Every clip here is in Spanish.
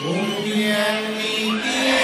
Cumbia en mi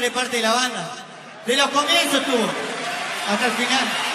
De parte de la banda. De los comienzos estuvo, hasta el final.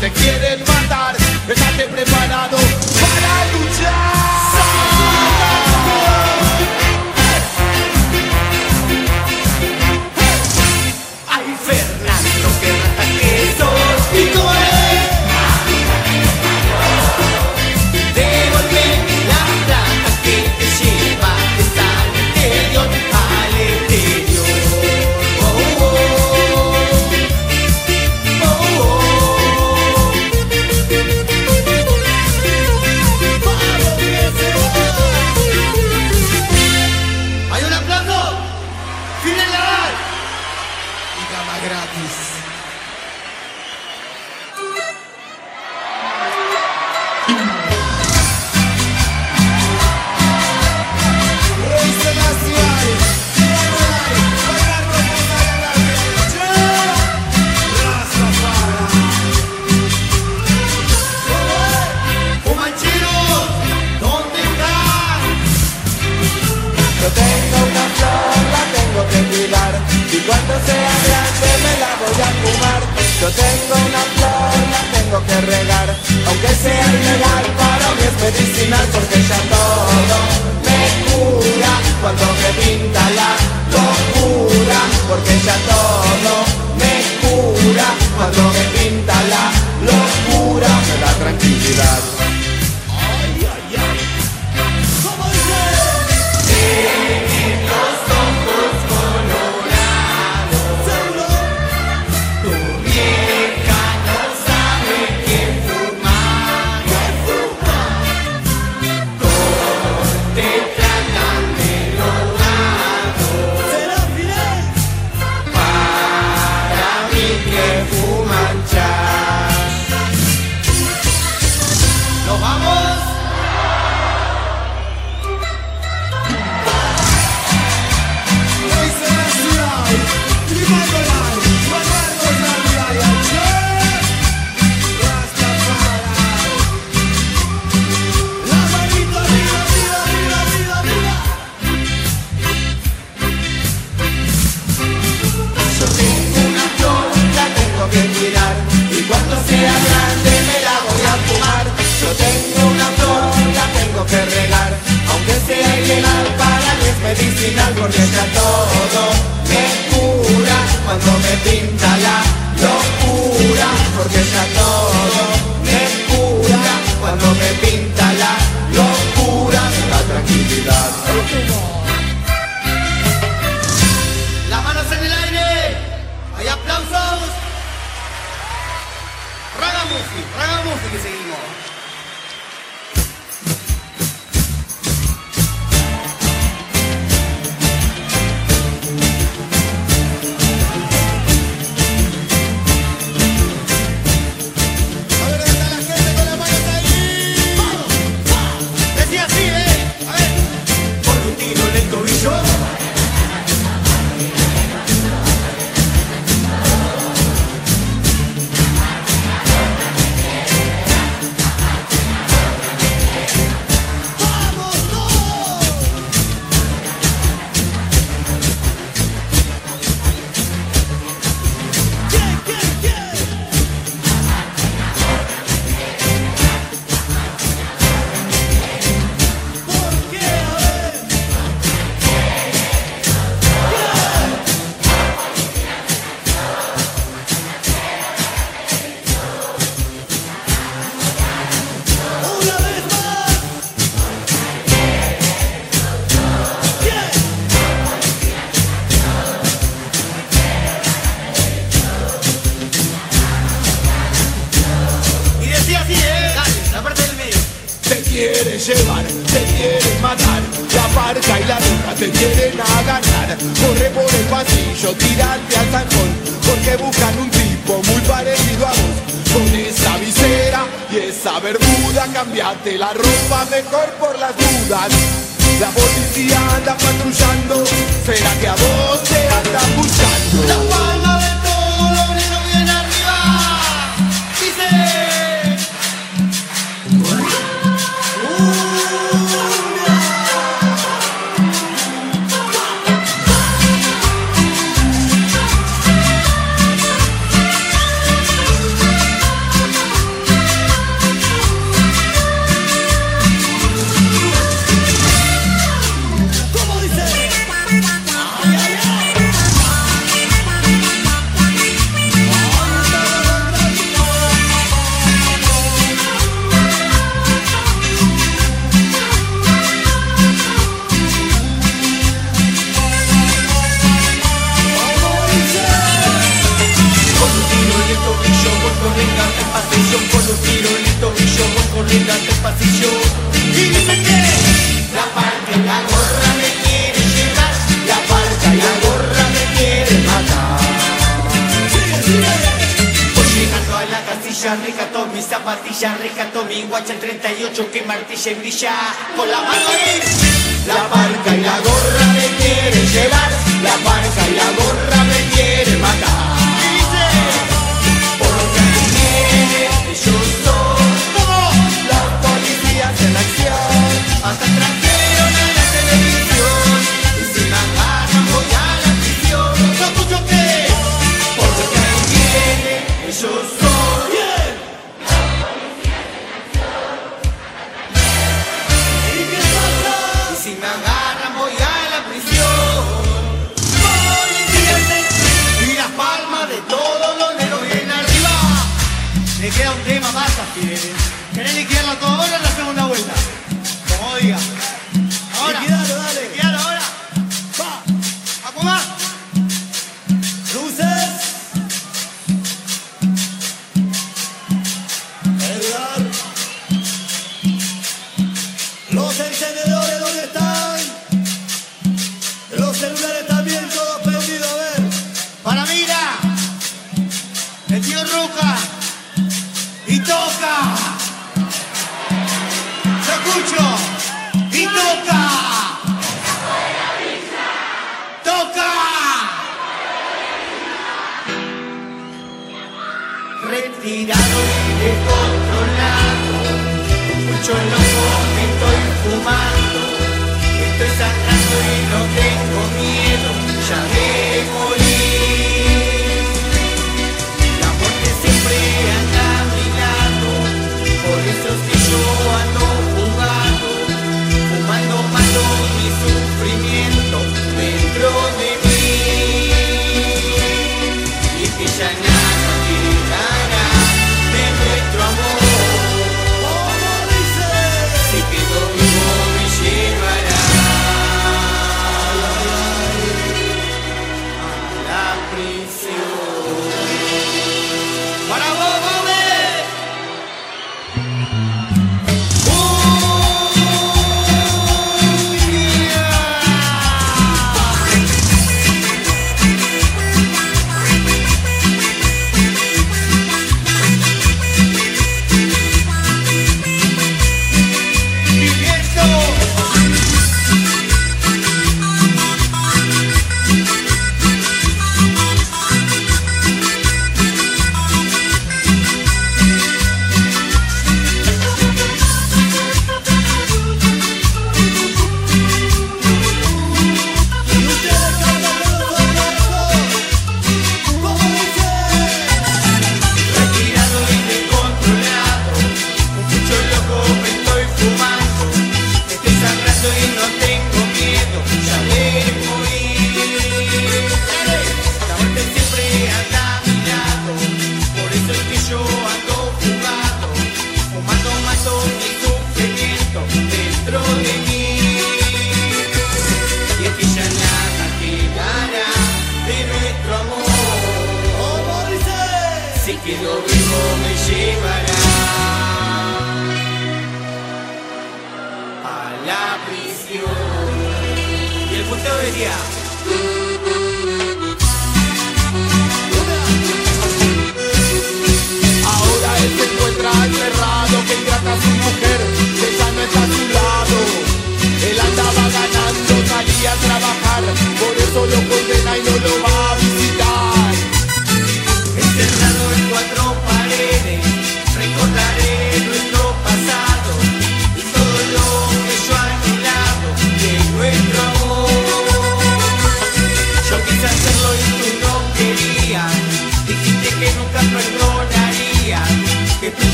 Te quieren matar,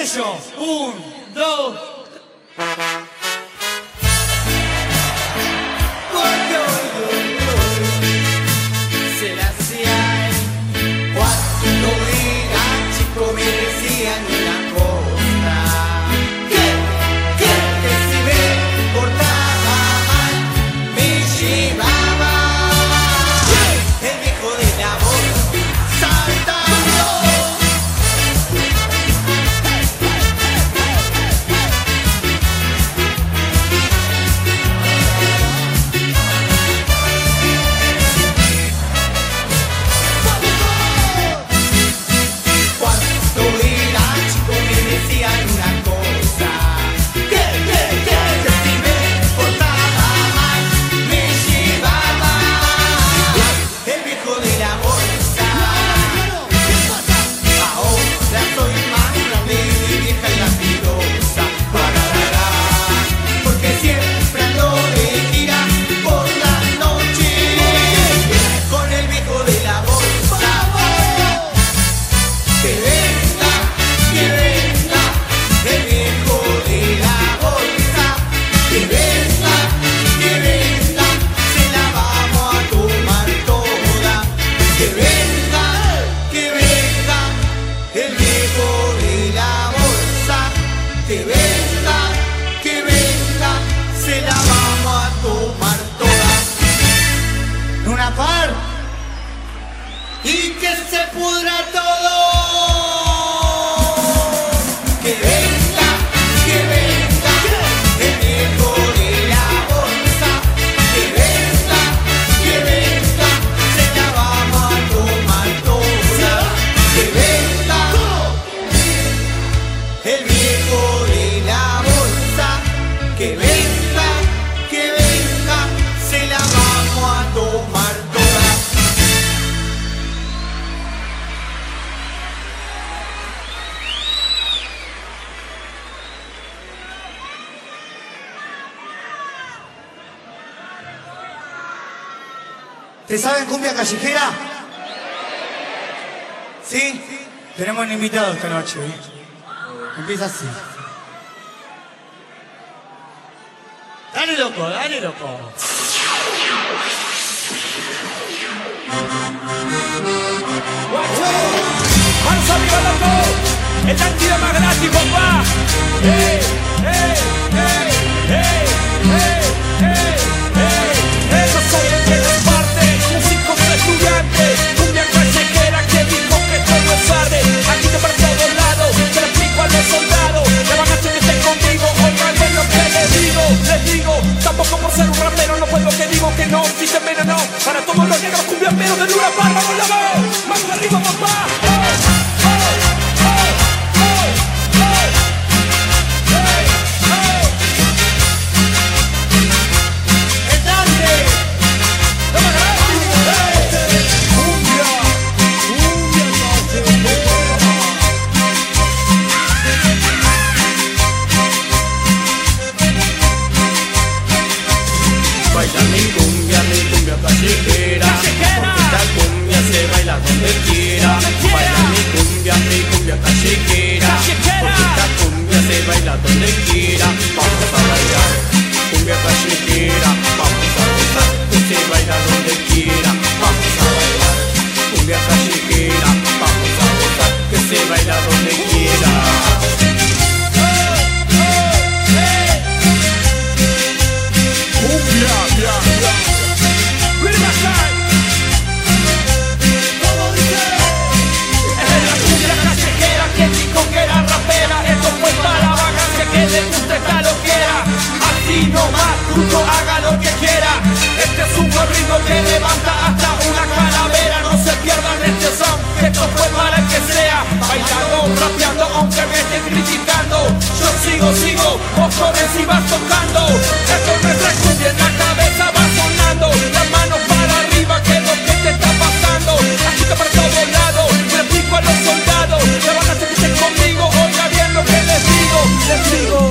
ellos. Un, dos. Every day. criticando. Yo sigo, sigo, vos corres y vas tocando. Esto me recubre en la cabeza va sonando. Las manos para arriba, que es lo que te está pasando. Aquí para todos lados, le explico a los soldados. La van a conmigo, oiga bien lo que les digo. Les digo.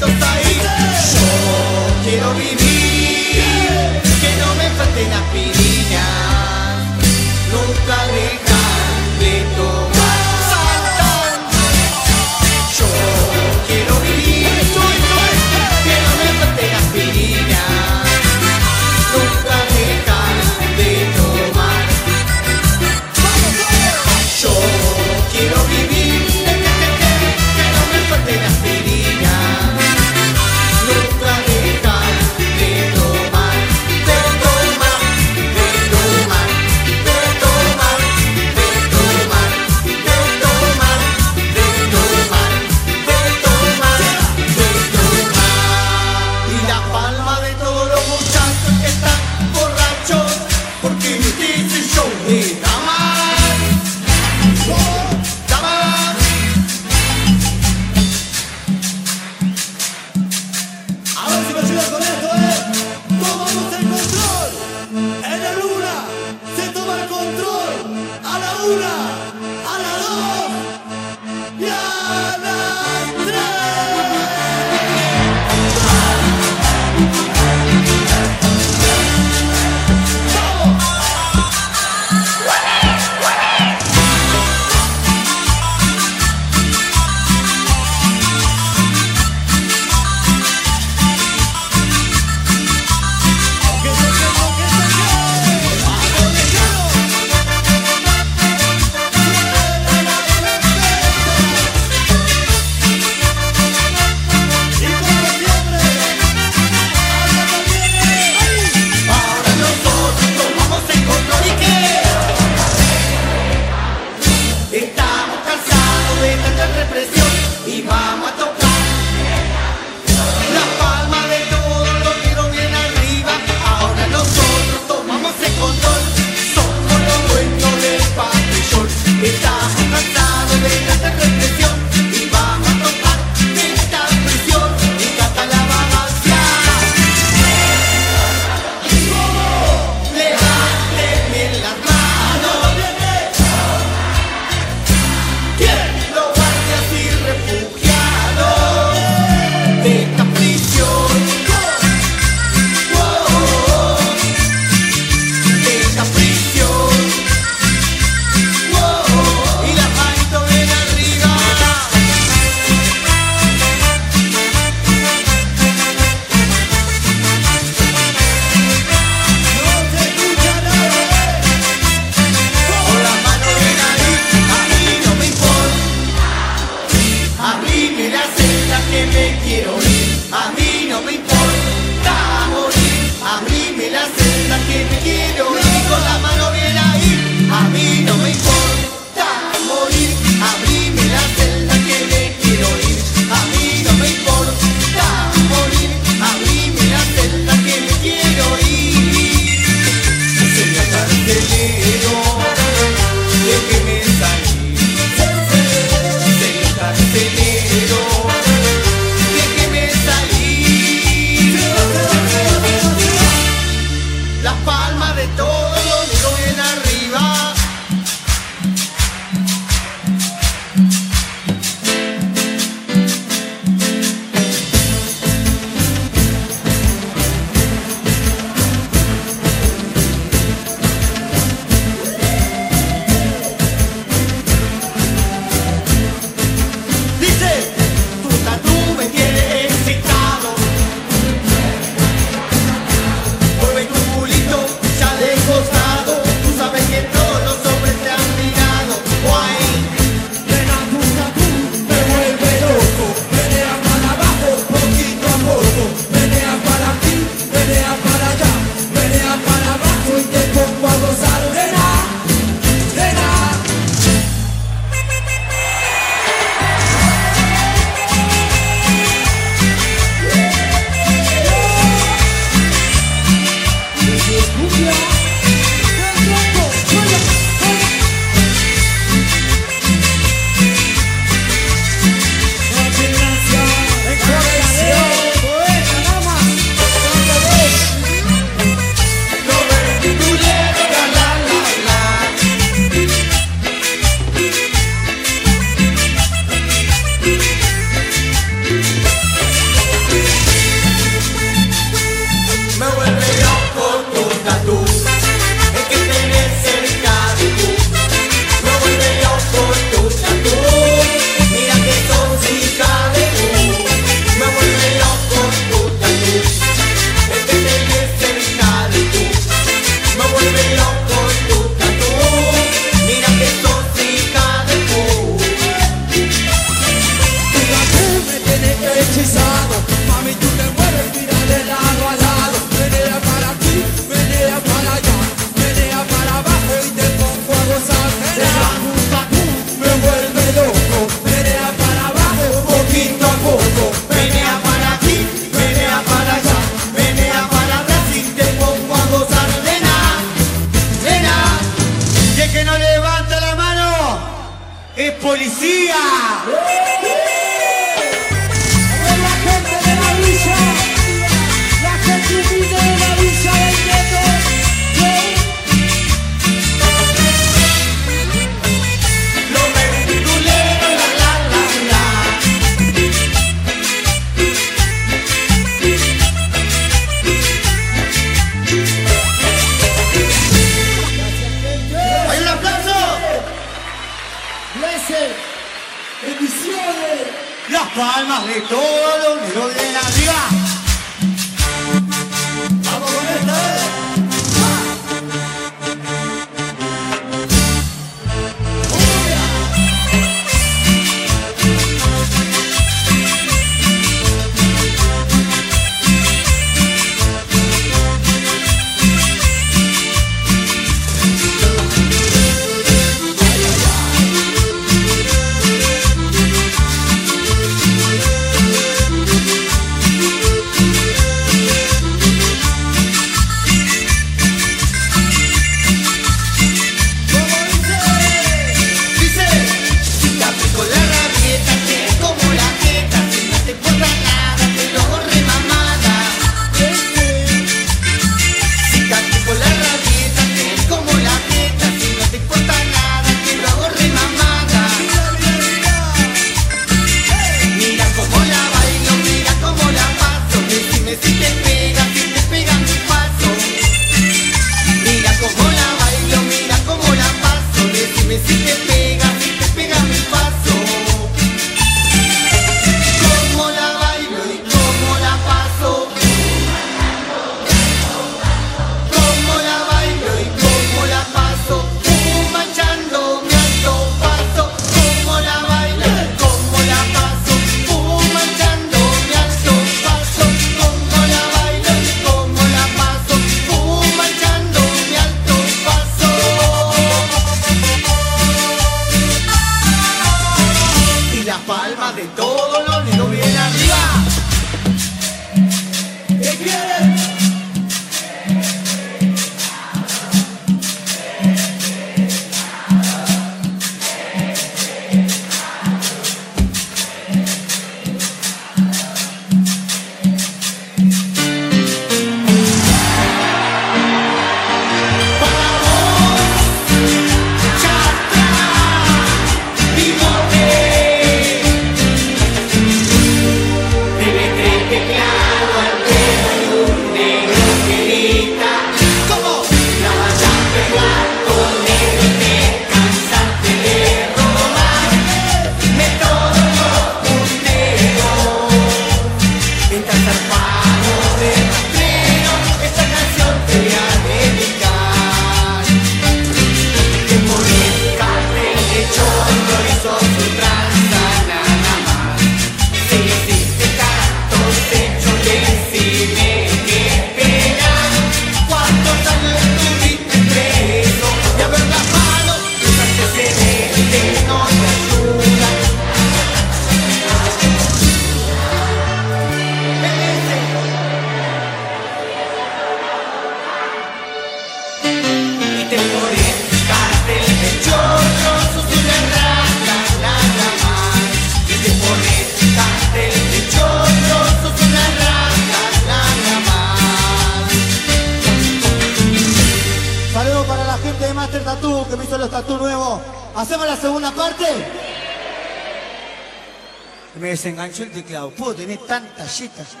Rosita.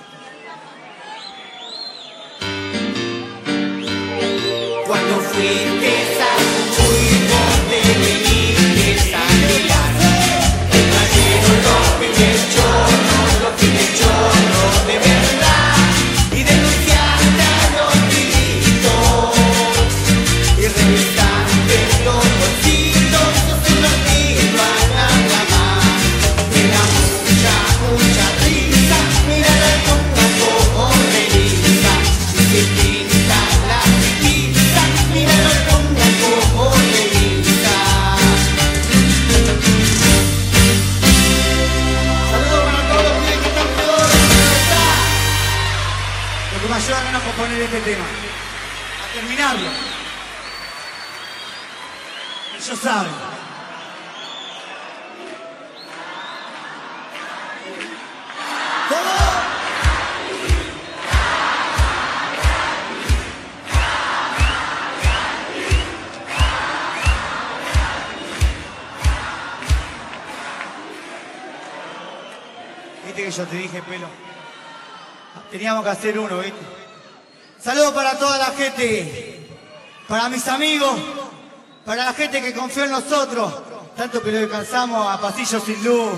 confió en nosotros, tanto que lo alcanzamos a Pasillo Sin Luz,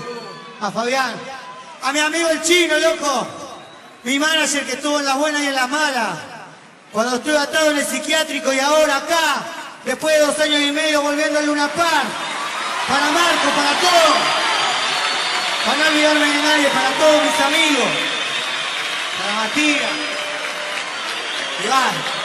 a Fabián, a mi amigo el chino, loco, mi manager que estuvo en las buenas y en las malas, cuando estuve atado en el psiquiátrico y ahora acá, después de dos años y medio volviendo a Luna Par, para Marco, para todos, para no olvidarme de nadie, para todos mis amigos, para Matías, Iván.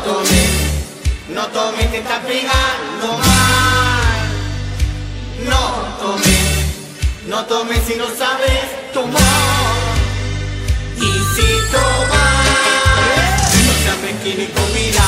No tomes, no tomes, te estás pegando mal. No tomes, no tomes si no sabes tomar. Y si tomas, no seas mezquino y comida.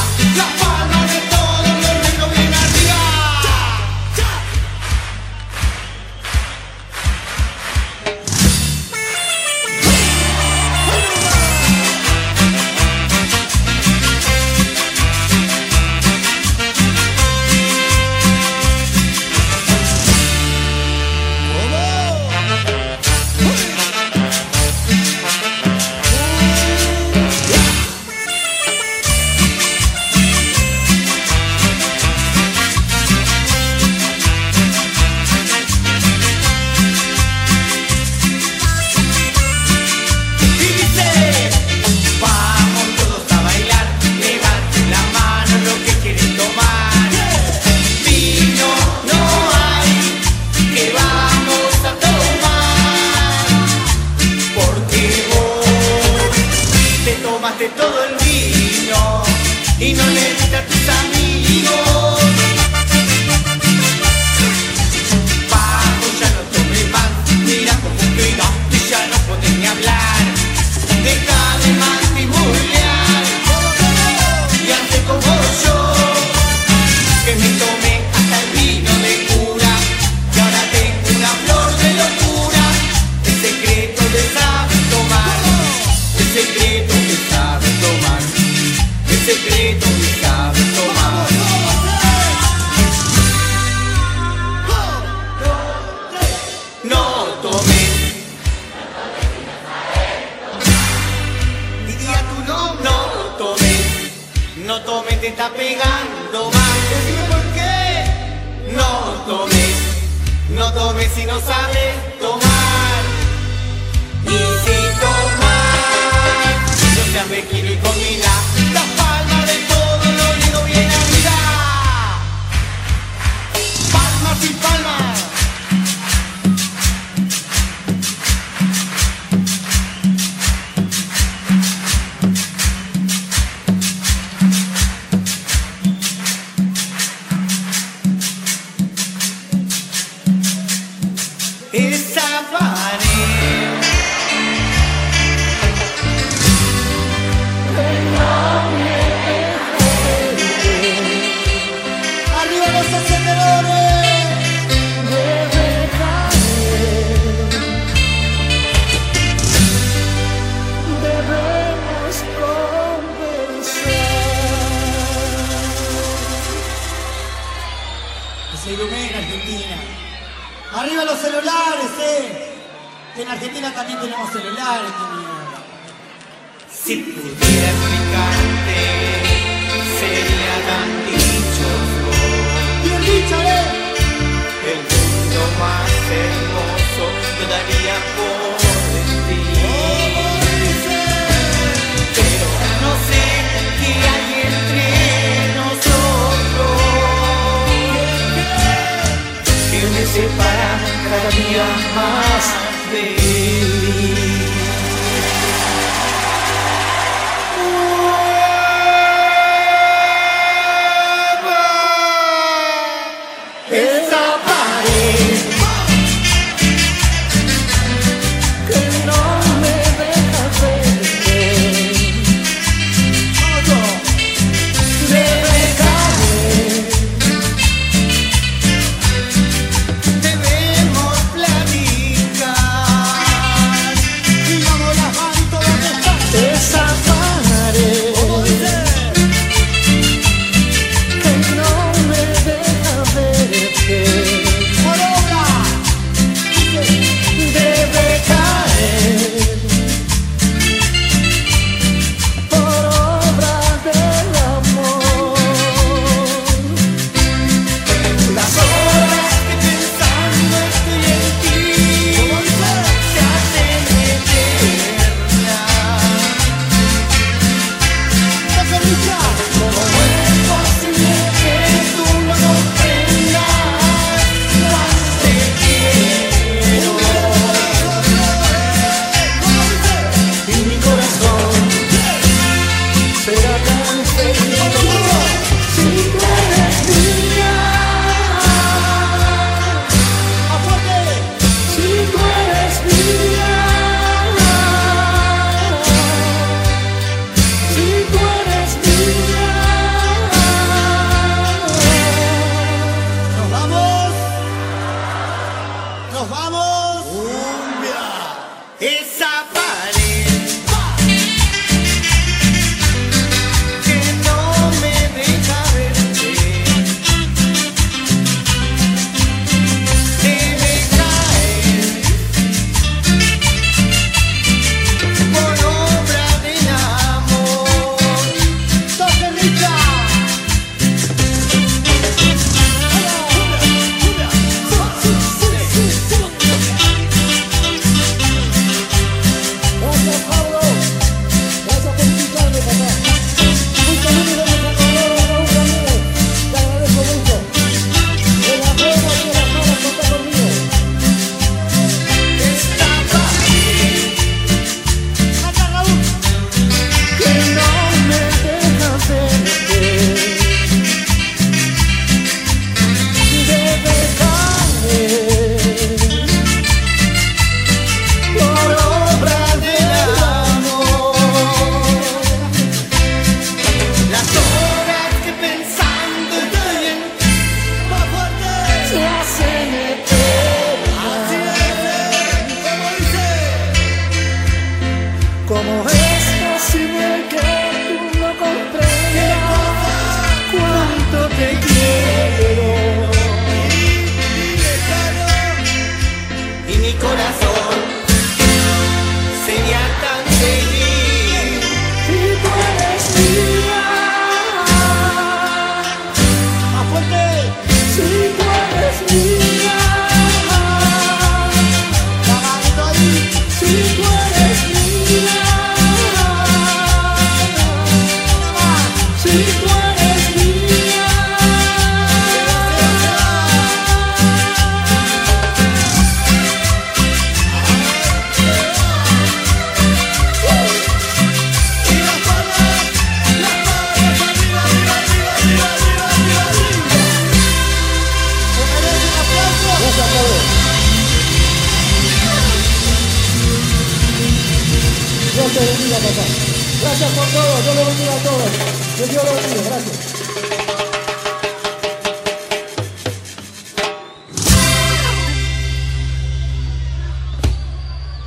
Gracias por todo. Dios lo bendiga a todos. Que Dios lo bendiga. Gracias.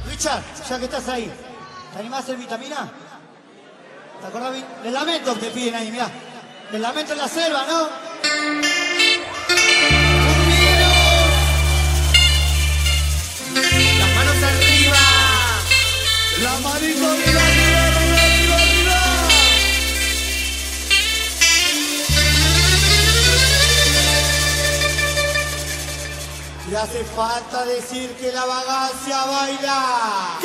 Richard, ya que estás ahí, ¿te animás a hacer vitamina? ¿Te acordás? El lamento te piden ahí, mirá. El lamento en la selva, ¿no? Las manos arriba. La manito arriba, hace falta decir que la vagancia baila.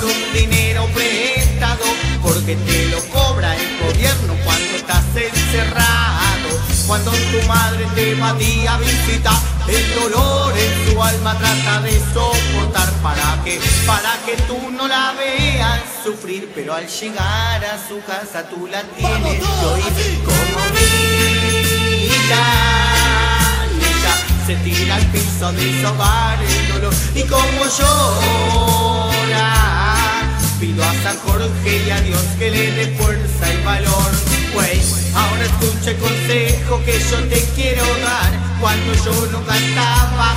por un dinero prestado, porque te lo cobra el gobierno cuando estás encerrado. Cuando tu madre te va día a el dolor en su alma trata de soportar para que, para que tú no la veas sufrir, pero al llegar a su casa tú la tienes que como mira se tira al piso de sobar el dolor y como llora. Pido a San Jorge y a Dios que le dé fuerza y valor. Pues ahora escucha el consejo que yo te quiero dar. Cuando yo no cantaba,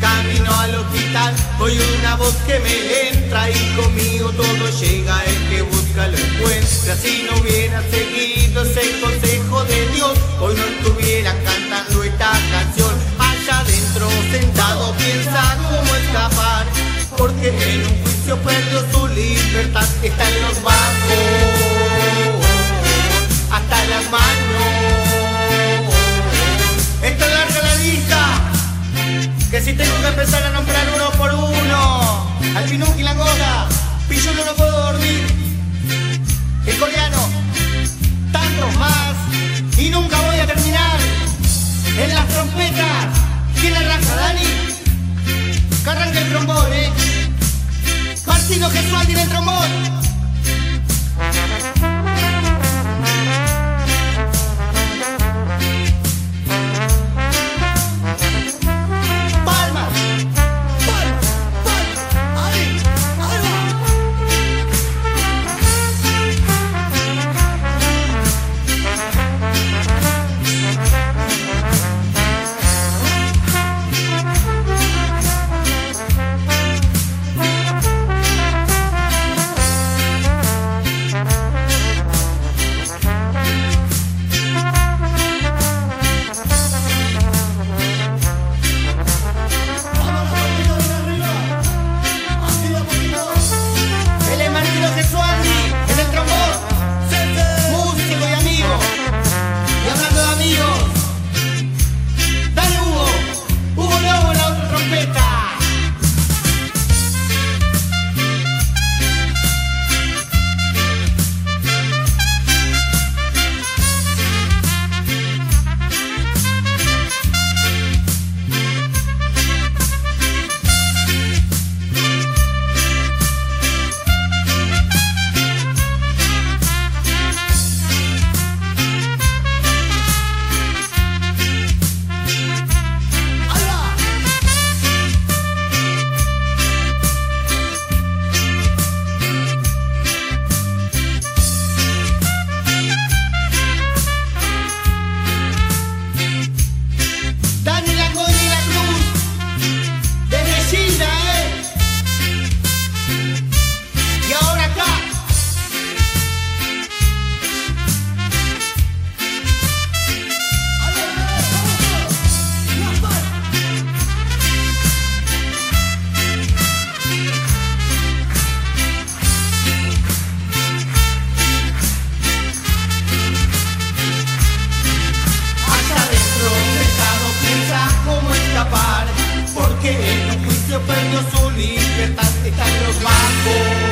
camino al hospital, oye una voz que me entra y conmigo todo llega. El que busca lo encuentra. Si no hubiera seguido ese consejo de Dios, hoy no estuviera cantando esta canción. Allá adentro, sentado, piensa cómo escapar porque en un juicio perdió su libertad, está en los bajos, hasta las manos. Esto larga la lista. Que si tengo que empezar a nombrar uno por uno, al Pinuki la goga, Pilluelo no puedo dormir, el coreano, tantos más, y nunca voy a terminar. En las trompetas, ¿quién arranca, Dani? Arranque el trombón, eh. Martino Gesualdi en el trombón. Porque en un juicio perdió su libertad Está en los bajos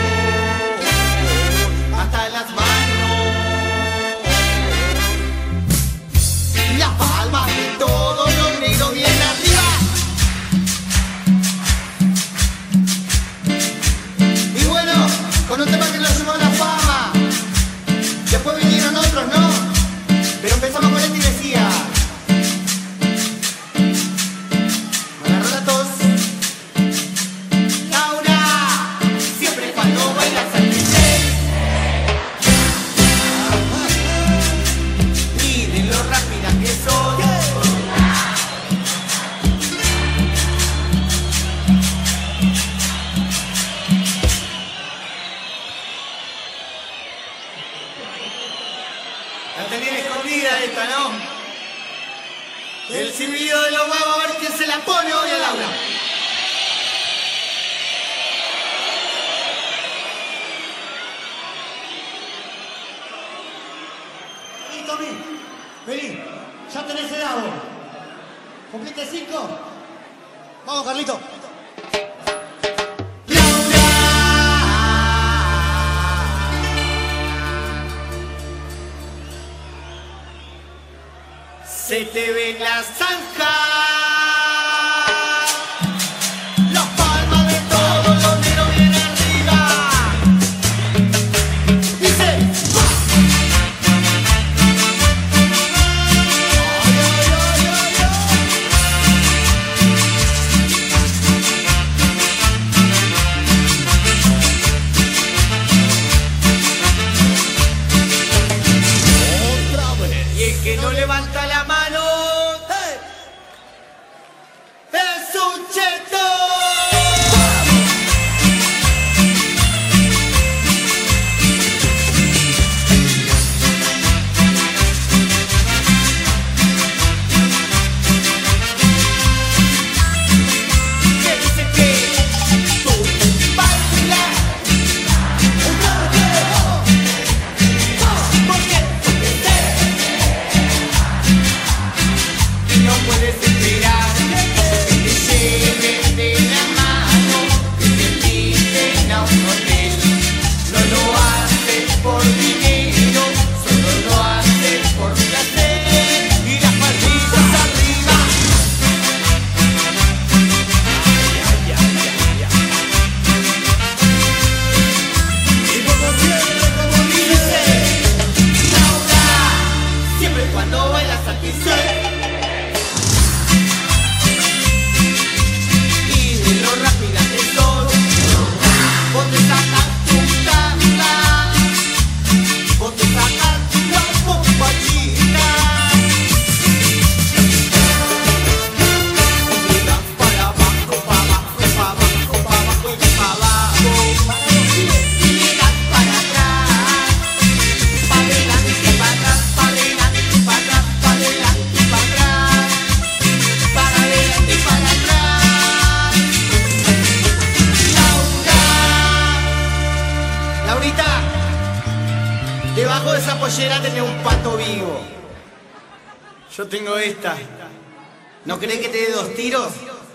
¿No crees que te dé dos tiros?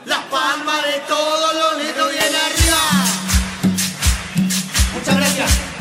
Las palmas de todos los negros bien arriba. Muchas gracias.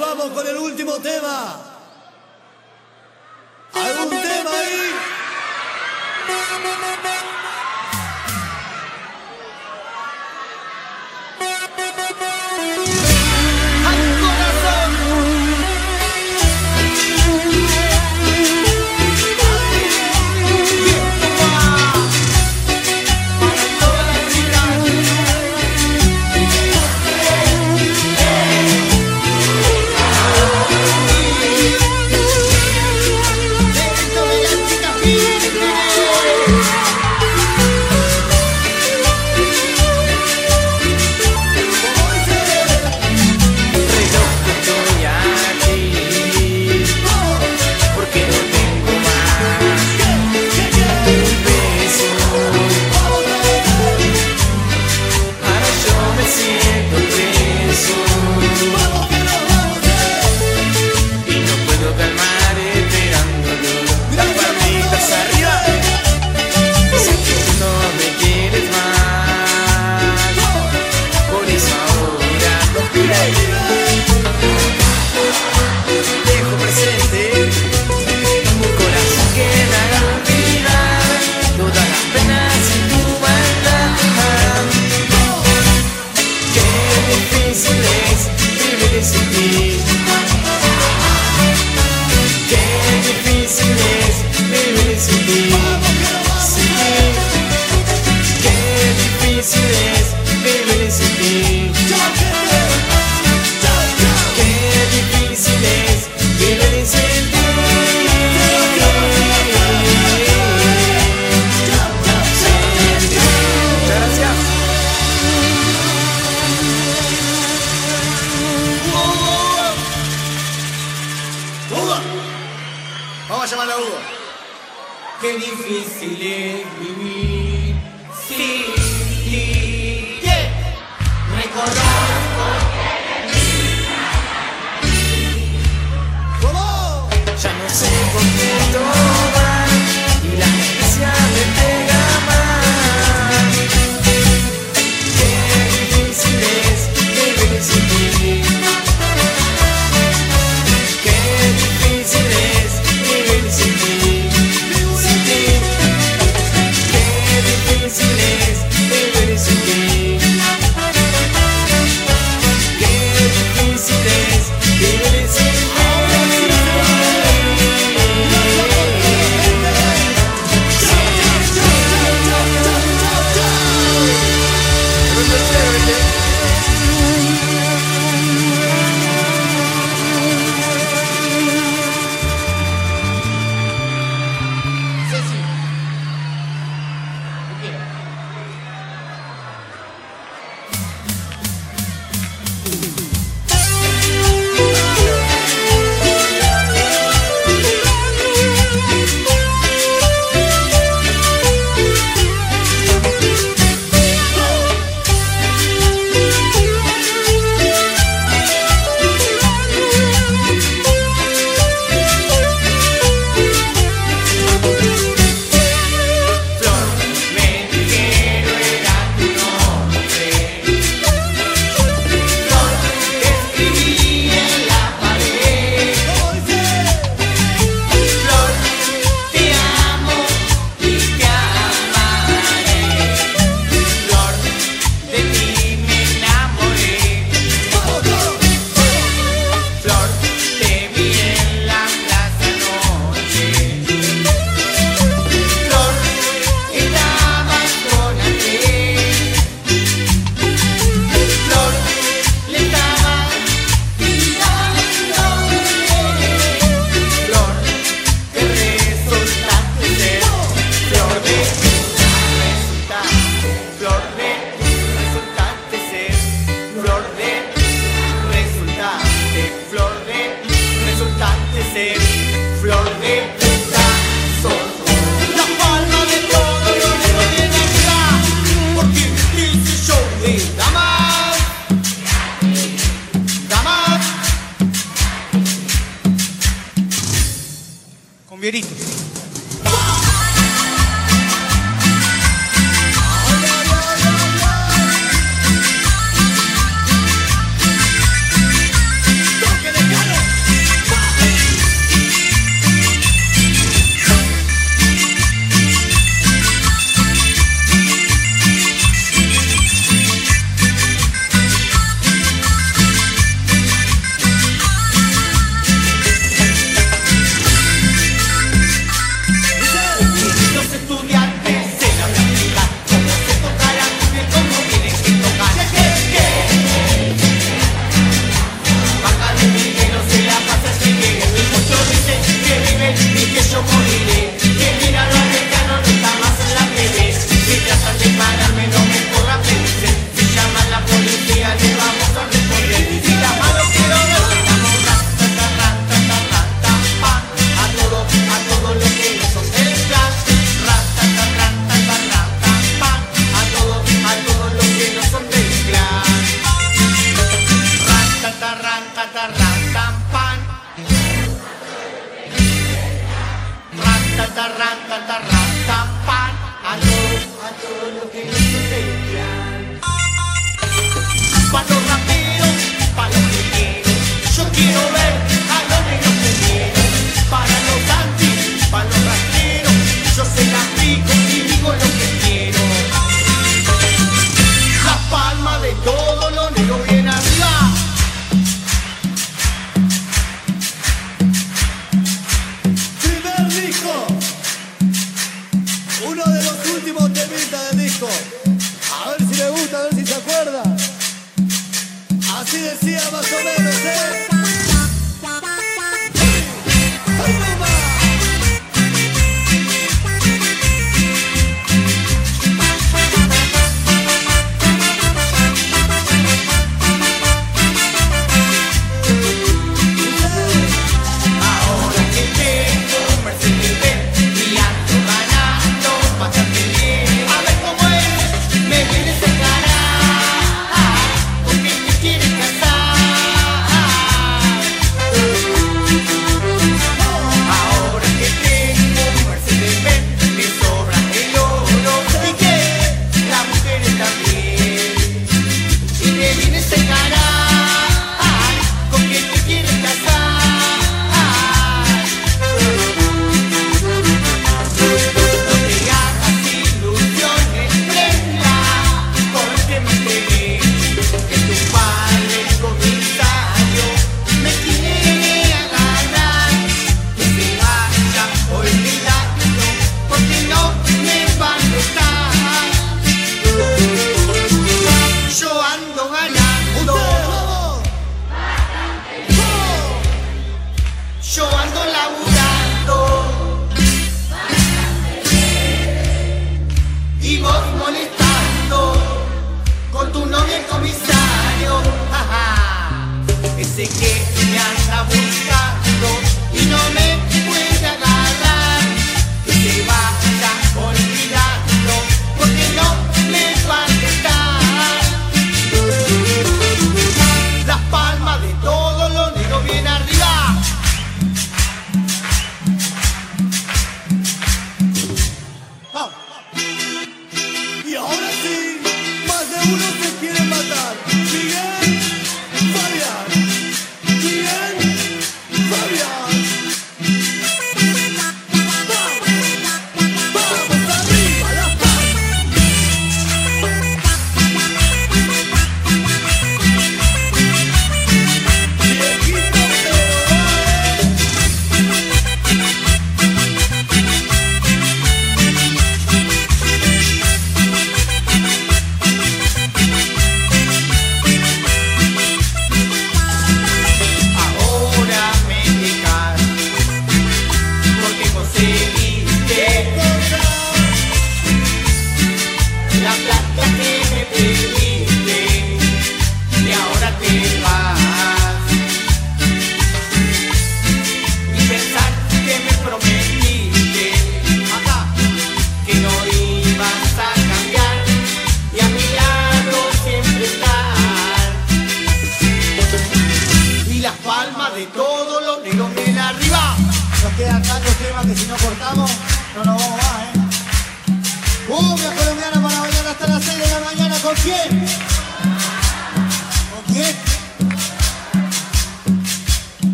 Vamos con el último tema.